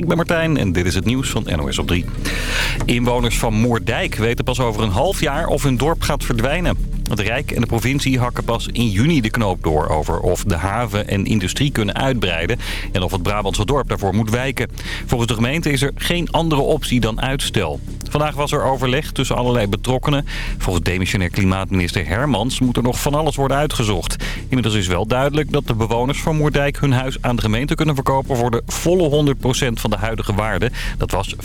ik ben Martijn en dit is het nieuws van NOS op 3. Inwoners van Moerdijk weten pas over een half jaar of hun dorp gaat verdwijnen. Het Rijk en de provincie hakken pas in juni de knoop door over of de haven en industrie kunnen uitbreiden en of het Brabantse dorp daarvoor moet wijken. Volgens de gemeente is er geen andere optie dan uitstel. Vandaag was er overleg tussen allerlei betrokkenen. Volgens demissionair klimaatminister Hermans moet er nog van alles worden uitgezocht. Inmiddels is wel duidelijk dat de bewoners van Moerdijk hun huis aan de gemeente kunnen verkopen voor de volle 100% van de huidige waarde. Dat was 95%.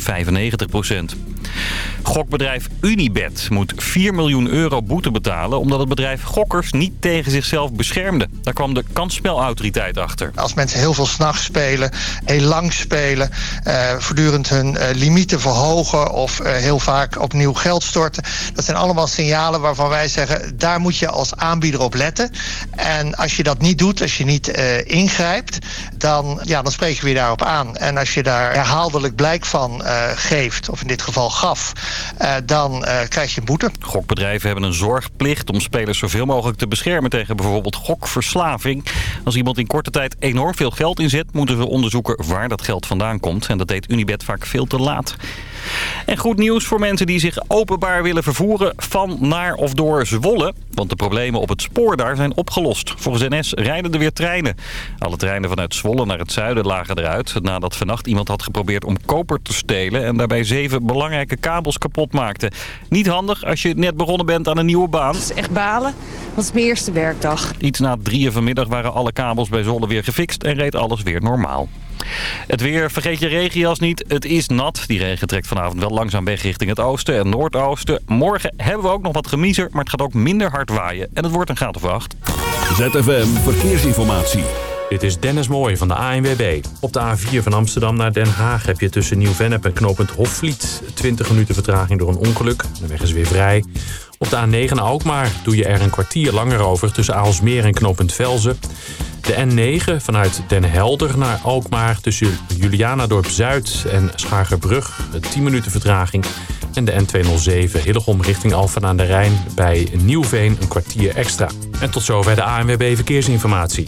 Gokbedrijf Unibet moet 4 miljoen euro boete betalen omdat het bedrijf gokkers niet tegen zichzelf beschermde. Daar kwam de kansspelautoriteit achter. Als mensen heel veel s'nachts spelen, heel lang spelen, eh, voortdurend hun eh, limieten verhogen of eh, heel vaak opnieuw geld storten. Dat zijn allemaal signalen waarvan wij zeggen, daar moet je als aanbieder op letten. En als je dat niet doet, als je niet eh, ingrijpt, dan, ja, dan spreken we je daarop aan. En als je daar herhaaldelijk blijk van eh, geeft, of in dit geval gaf, eh, dan krijg je een boete. Gokbedrijven hebben een zorgplicht om spelers zoveel mogelijk te beschermen tegen bijvoorbeeld gokverslaving. Als iemand in korte tijd enorm veel geld inzet, moeten we onderzoeken waar dat geld vandaan komt. En dat deed Unibet vaak veel te laat. En goed nieuws voor mensen die zich openbaar willen vervoeren van, naar of door Zwolle. Want de problemen op het spoor daar zijn opgelost. Volgens NS rijden er weer treinen. Alle treinen vanuit Zwolle naar het zuiden lagen eruit... nadat vannacht iemand had geprobeerd om koper te stelen... en daarbij zeven belangrijke kabels kapot maakte. Niet handig als je net begonnen bent aan een nieuwe baan. Het is echt balen, want het is mijn eerste werkdag. Iets na drieën vanmiddag waren alle kabels bij Zwolle weer gefixt... en reed alles weer normaal. Het weer, vergeet je regenjas niet. Het is nat. Die regen trekt vanavond wel langzaam weg richting het oosten en noordoosten. Morgen hebben we ook nog wat gemiezer, maar het gaat ook minder hard waaien. En het wordt een graad of acht. ZFM Verkeersinformatie. Dit is Dennis Mooij van de ANWB. Op de A4 van Amsterdam naar Den Haag heb je tussen Nieuw-Vennep en knooppunt Hofvliet 20 minuten vertraging door een ongeluk. De weg is weer vrij. Op de A9 naar Alkmaar doe je er een kwartier langer over tussen Aalsmeer en knooppunt Velzen. De N9 vanuit Den Helder naar Alkmaar tussen Julianadorp Zuid en Schagerbrug. 10 minuten vertraging. En de N207 Hillegom richting Alphen aan de Rijn bij Nieuwveen een kwartier extra. En tot zover de ANWB Verkeersinformatie.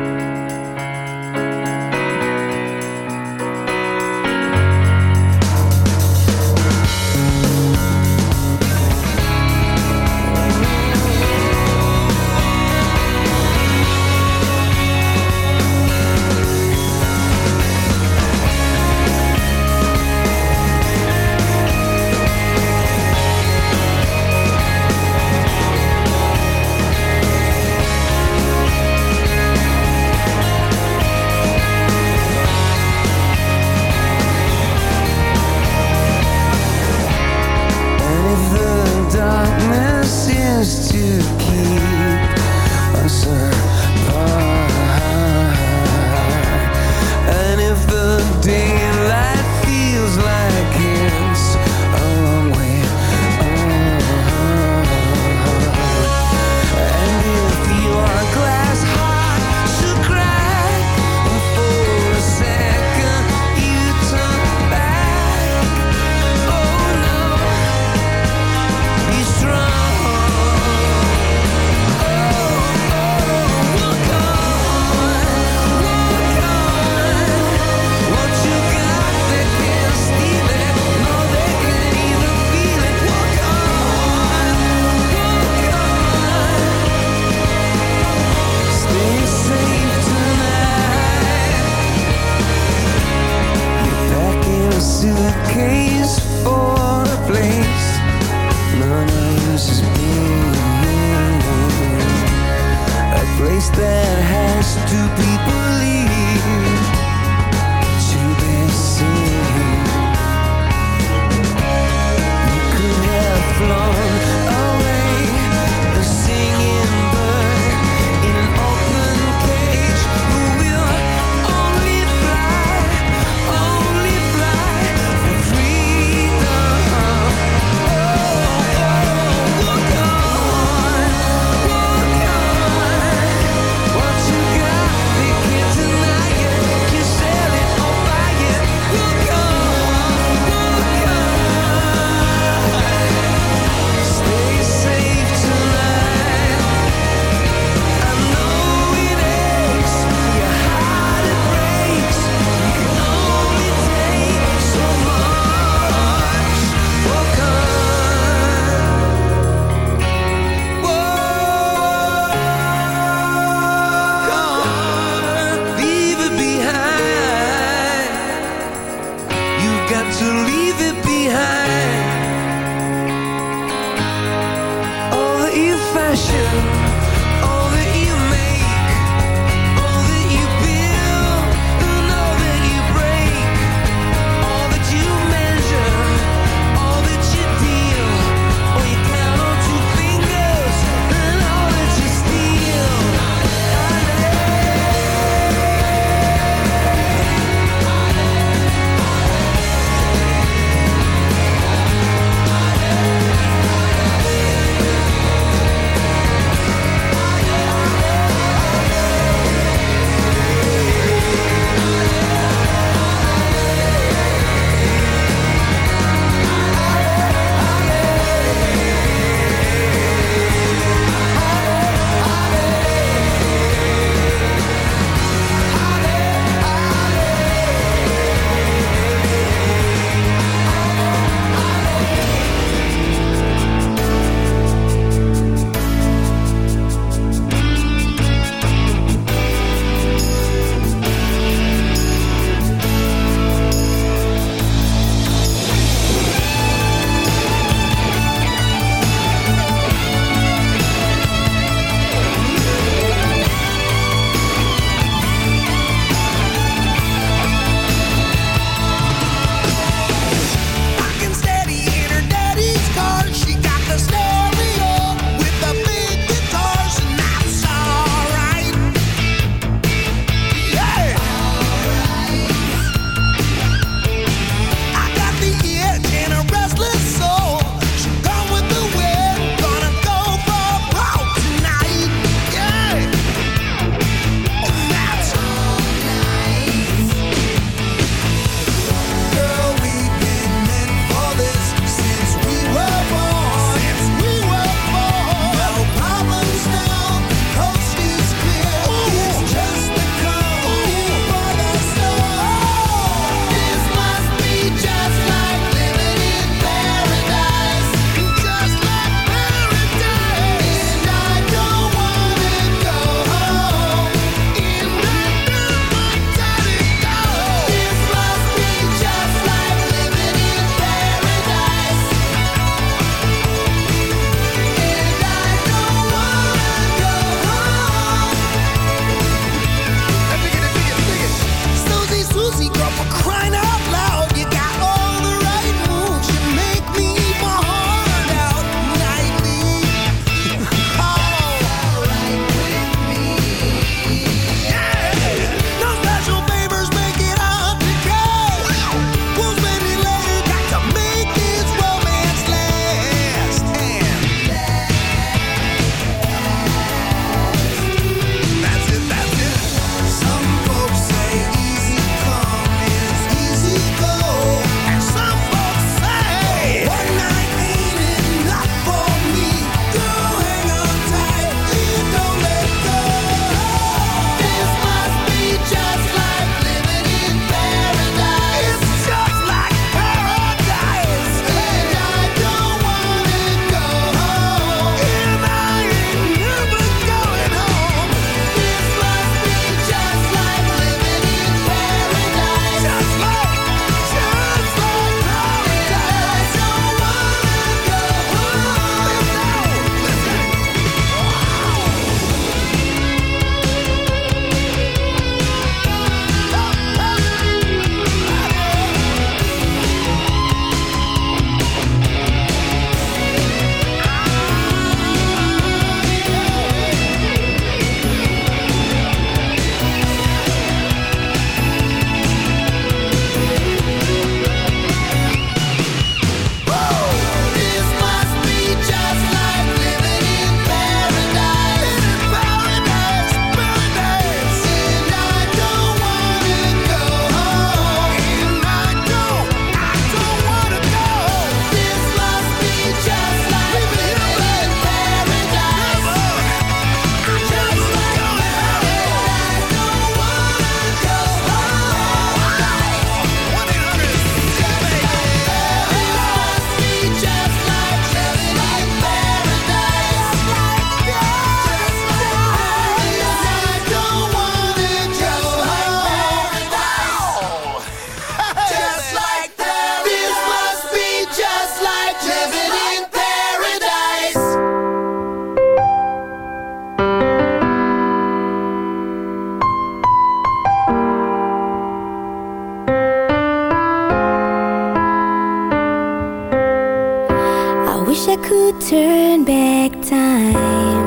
wish I could turn back time.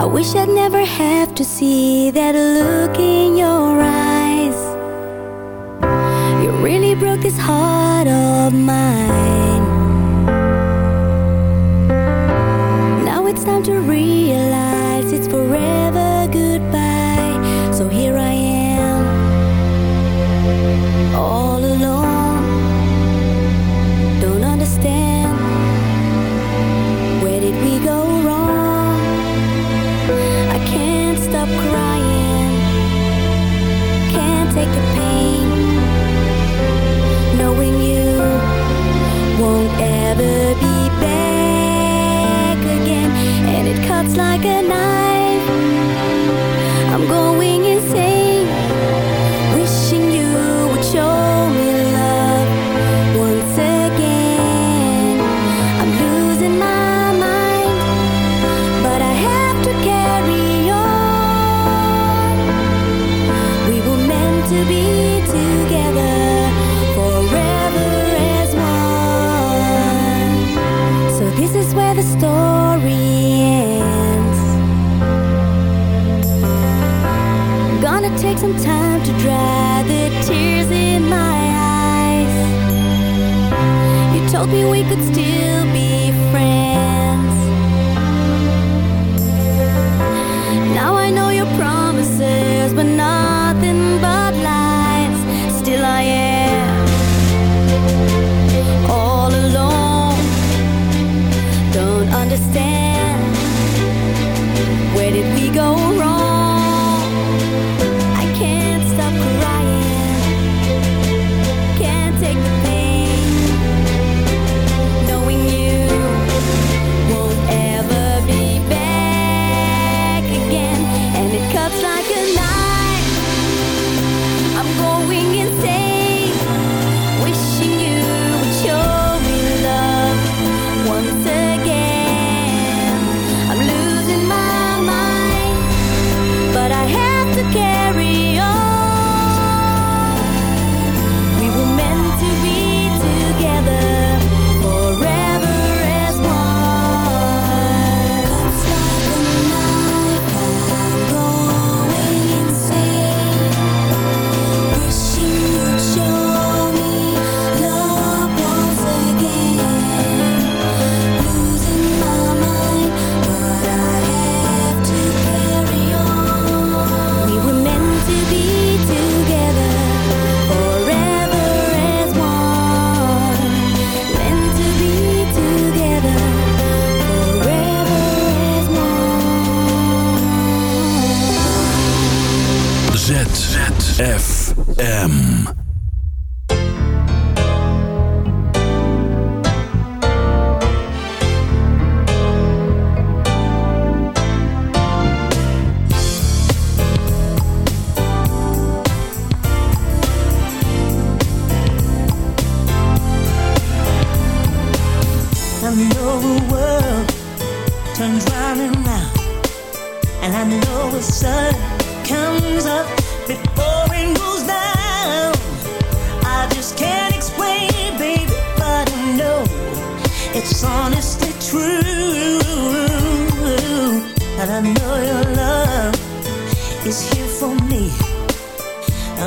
I wish I'd never have to see that look in your eyes. You really broke this heart of mine. Now it's time to realize. hoping we could still be friends. Now I know your promises were nothing but lies. Still I am all alone. Don't understand. Where did we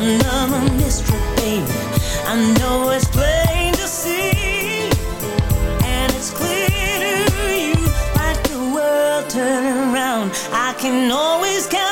Another mystery I know it's plain to see And it's clear to you the world around. I can always count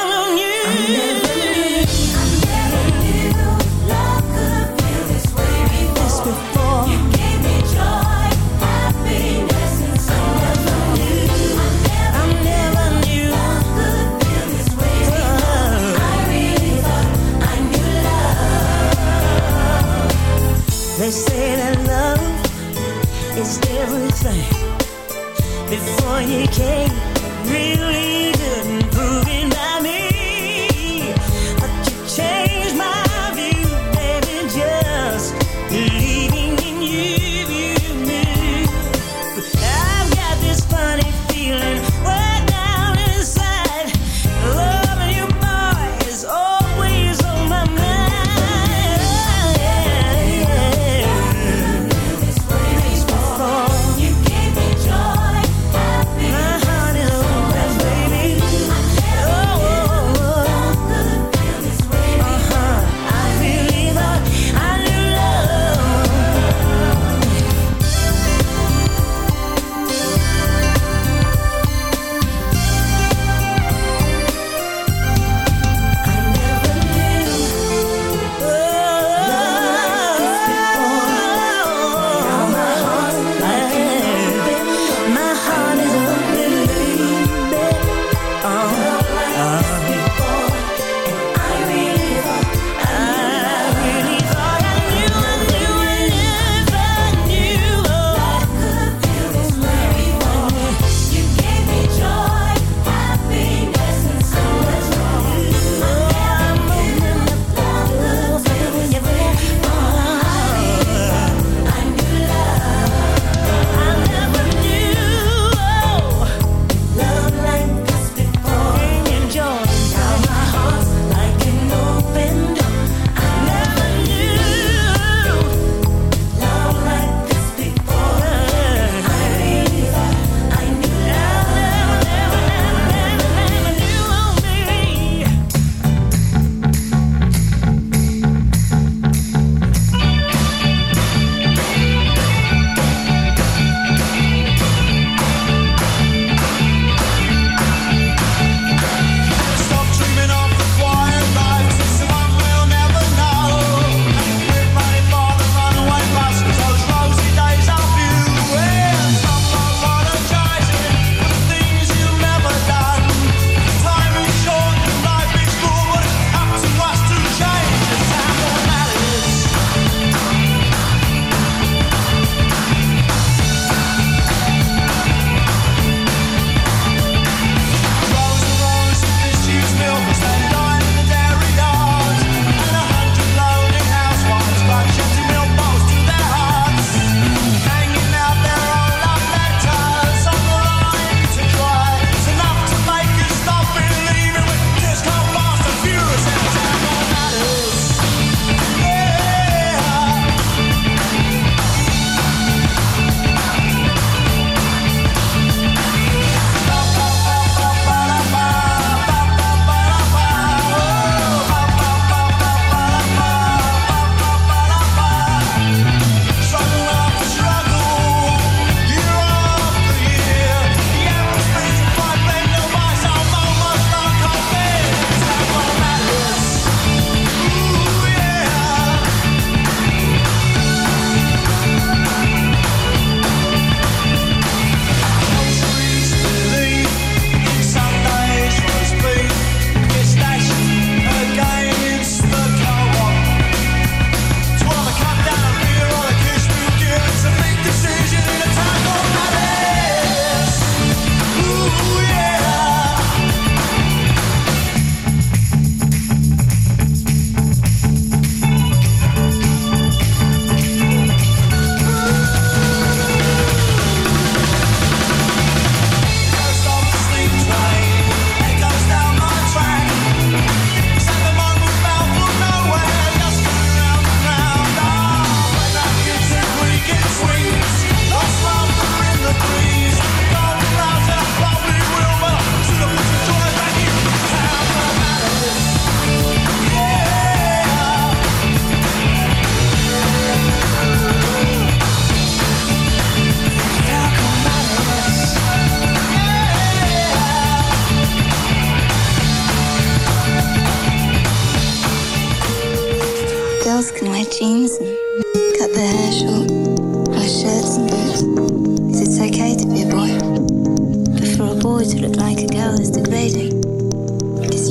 you can't.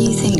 You think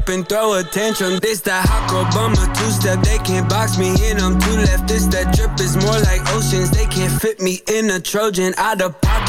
up and throw attention. This that hot girl bummer two step. They can't box me in. I'm two left. This that drip is more like oceans. They can't fit me in a Trojan. Of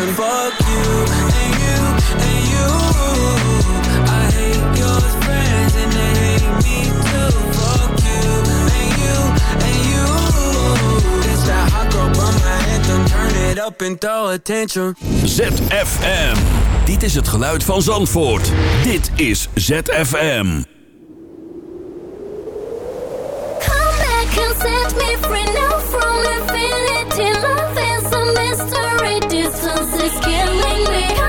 attention. Fuck you and you and you. I hate your friends and they hate me too. Fuck you and you and you. This that hot girl bummer anthem. Turn it up and throw attention. ZFM. Dit is het geluid van Zandvoort. Dit is ZFM. Come back and set me free now is killing me.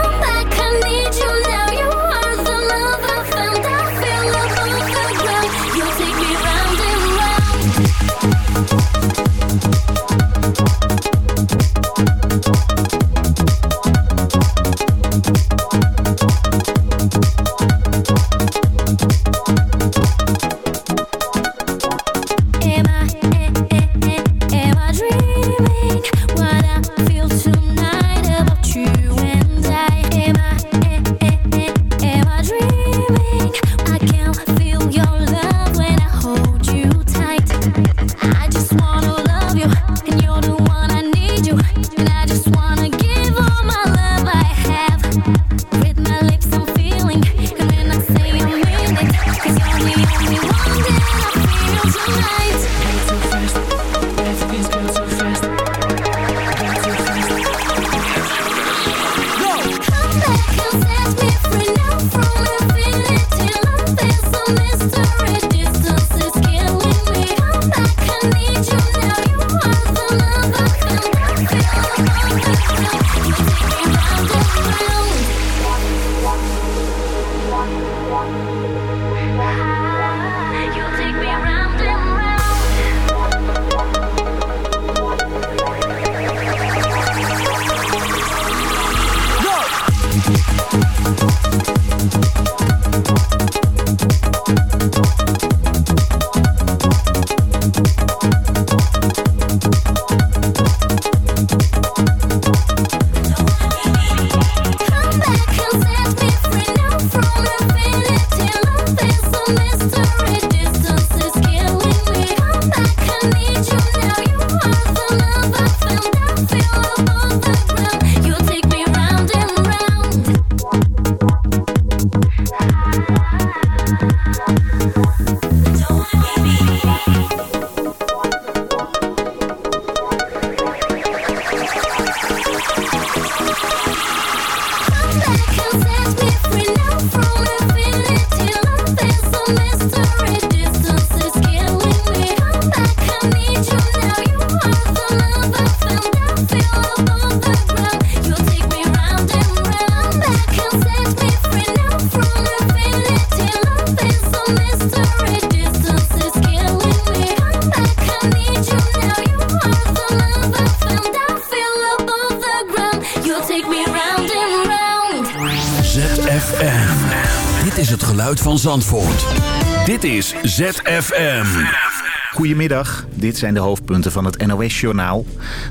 Dit is ZFM. Goedemiddag, dit zijn de hoofdpunten van het NOS-journaal.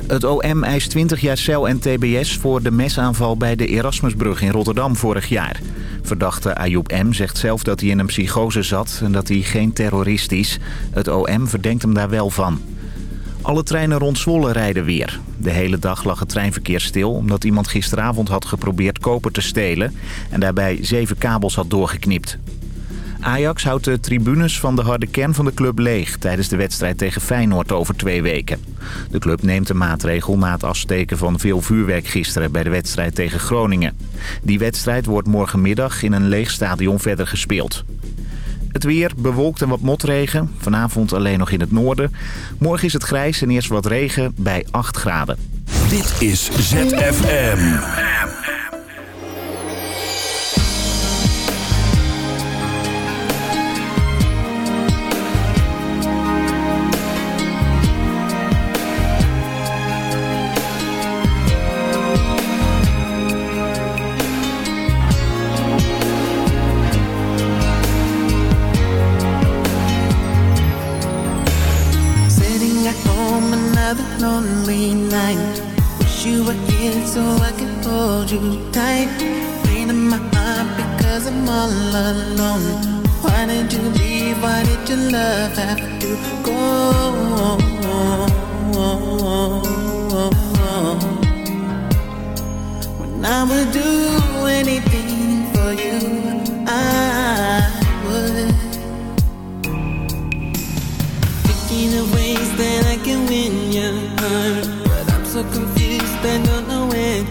Het OM eist 20 jaar cel en tbs voor de mesaanval bij de Erasmusbrug in Rotterdam vorig jaar. Verdachte Ayoub M. zegt zelf dat hij in een psychose zat en dat hij geen terrorist is. Het OM verdenkt hem daar wel van. Alle treinen rond Zwolle rijden weer. De hele dag lag het treinverkeer stil omdat iemand gisteravond had geprobeerd koper te stelen... en daarbij zeven kabels had doorgeknipt. Ajax houdt de tribunes van de harde kern van de club leeg... tijdens de wedstrijd tegen Feyenoord over twee weken. De club neemt de maatregel na het afsteken van veel vuurwerk gisteren... bij de wedstrijd tegen Groningen. Die wedstrijd wordt morgenmiddag in een leeg stadion verder gespeeld. Het weer bewolkt en wat motregen. Vanavond alleen nog in het noorden. Morgen is het grijs en eerst wat regen bij 8 graden. Dit is ZFM. Lonely night. Wish you were here so I could hold you tight. Pain in my heart because I'm all alone. Why did you leave? Why did your love have to go? When I would do anything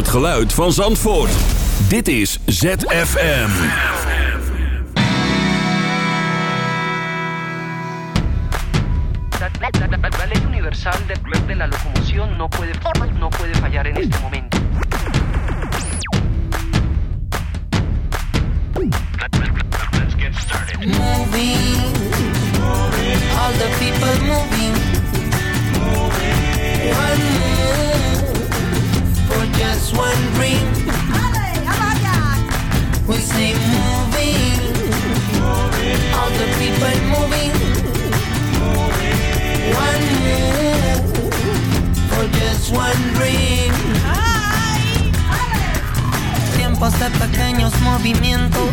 Het geluid van Zandvoort. Dit is ZFM. La, ley universal de, de la locomoción no puede, no puede fallar en este momento. Moving, all the people moving. One move just one dream. We say moving, all the people moving. One move for just one dream. Tiempos de pequeños movimientos,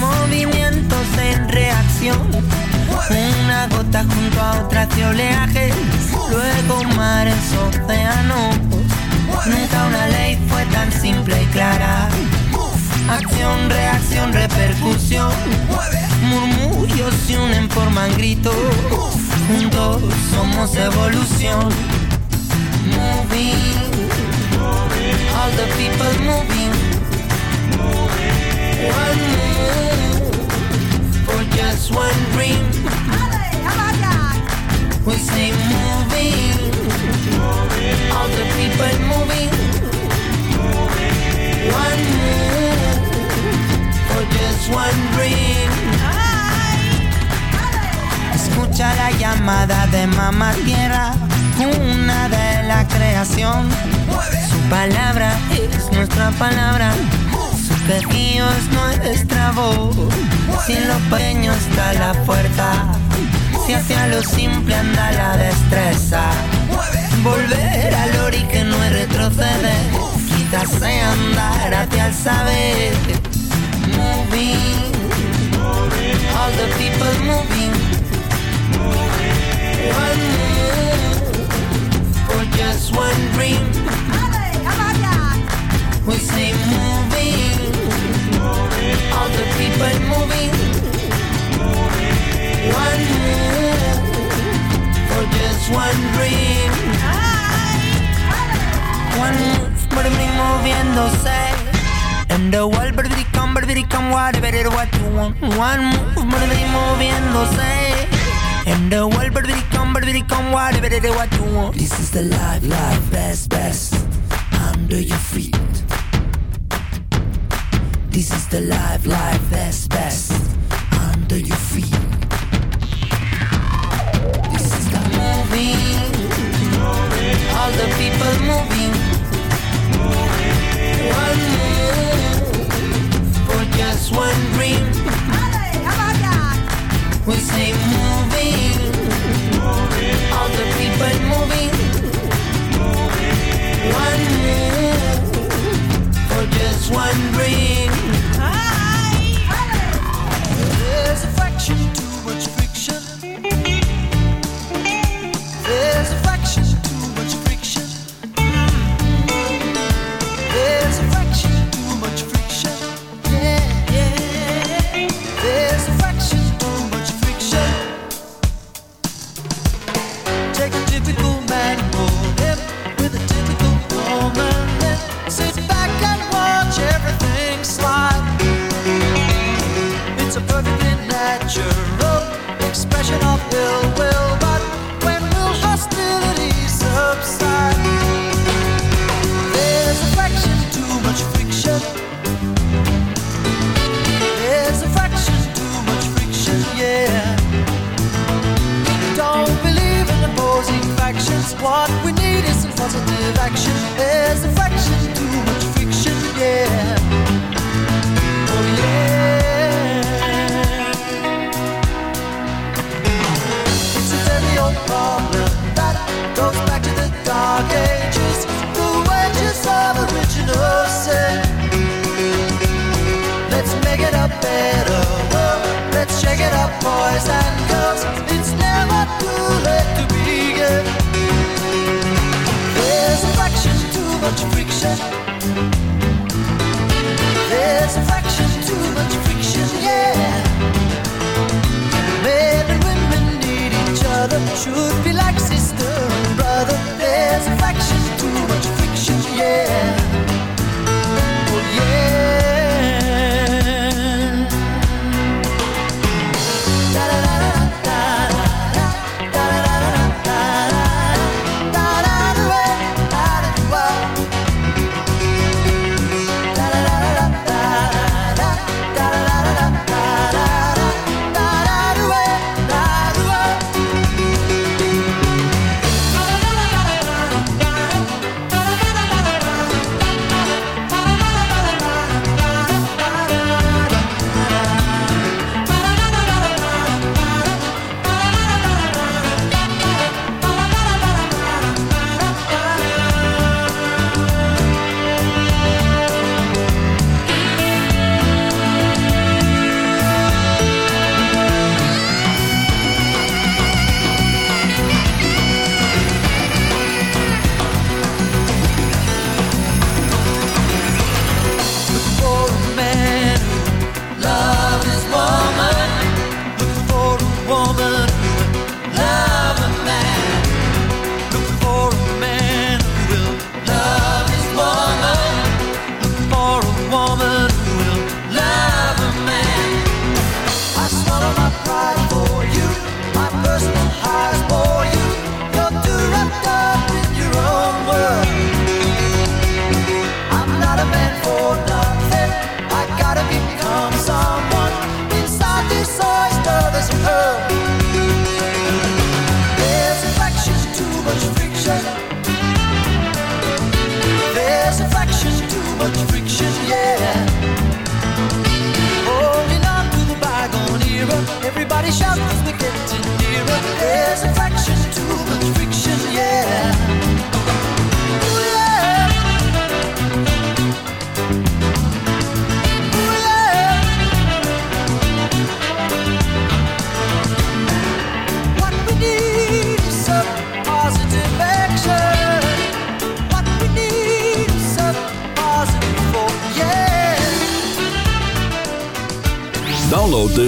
movimientos en reacción. Una gota junto a otra hace oleaje, luego mares, océanos. Nunca una ley fue tan simple y clara. Acción, reacción, repercusión. Murmullos se unen, forman gritos. Juntos somos evolución. Moving, all the people moving. One move for just one mamá tierra, una de la creación. Su palabra es nuestra palabra. Su quejío es nuestra voz. Si en lo pequeño está la fuerza, si hacia lo simple anda la destreza. Volver al ori que no es retroceder, quizás andar hacia el saber. Moving, all the people moving. One move for just one dream. We say moving, all the people moving. One move for just one dream. One move, mí moviéndose. And the world, baby, come, baby, come, whatever it what you want. One move, mí moviéndose. And the world, but baby, come, but baby, come, whatever it what you want. This is the life, life, best, best. Under your feet. This is the life, life, best, best. Under your feet. This is the moving. All the people moving. One move for just one dream. We say moving. All the people moving. One move